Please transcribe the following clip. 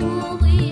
Ooh,